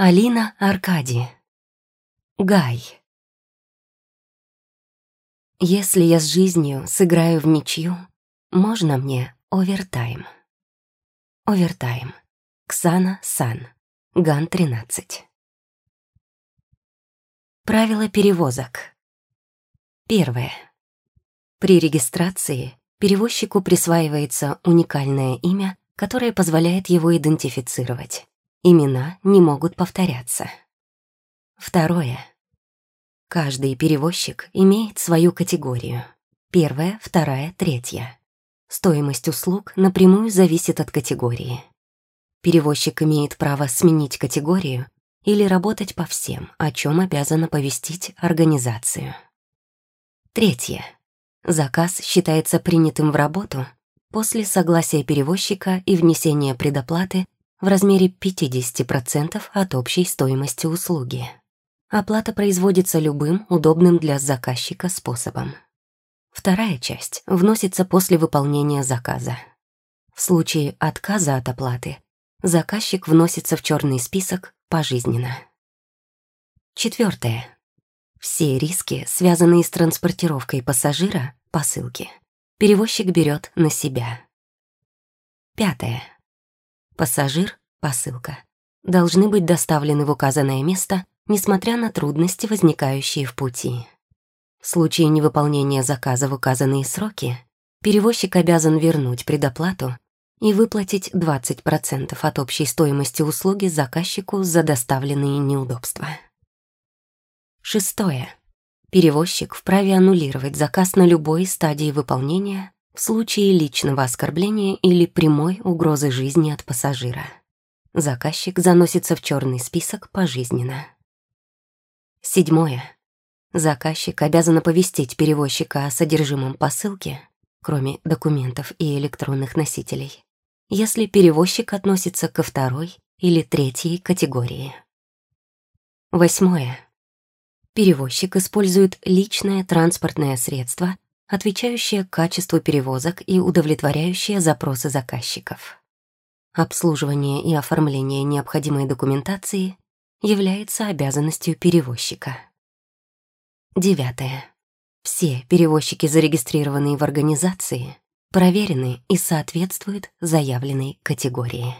Алина Аркади. Гай. Если я с жизнью сыграю в ничью, можно мне овертайм. Овертайм. Ксана Сан. Ган-13. Правила перевозок. Первое. При регистрации перевозчику присваивается уникальное имя, которое позволяет его идентифицировать. Имена не могут повторяться. Второе. Каждый перевозчик имеет свою категорию. Первая, вторая, третья. Стоимость услуг напрямую зависит от категории. Перевозчик имеет право сменить категорию или работать по всем, о чем обязана повестить организацию. Третье. Заказ считается принятым в работу после согласия перевозчика и внесения предоплаты в размере 50% от общей стоимости услуги. Оплата производится любым удобным для заказчика способом. Вторая часть вносится после выполнения заказа. В случае отказа от оплаты заказчик вносится в черный список пожизненно. Четвертое. Все риски, связанные с транспортировкой пассажира, посылки, перевозчик берет на себя. Пятое. Пассажир, посылка, должны быть доставлены в указанное место, несмотря на трудности, возникающие в пути. В случае невыполнения заказа в указанные сроки, перевозчик обязан вернуть предоплату и выплатить 20% от общей стоимости услуги заказчику за доставленные неудобства. Шестое. Перевозчик вправе аннулировать заказ на любой стадии выполнения в случае личного оскорбления или прямой угрозы жизни от пассажира. Заказчик заносится в черный список пожизненно. Седьмое. Заказчик обязан оповестить перевозчика о содержимом посылки, кроме документов и электронных носителей, если перевозчик относится ко второй или третьей категории. Восьмое. Перевозчик использует личное транспортное средство отвечающая качеству перевозок и удовлетворяющая запросы заказчиков. Обслуживание и оформление необходимой документации является обязанностью перевозчика. Девятое. Все перевозчики, зарегистрированные в организации, проверены и соответствуют заявленной категории.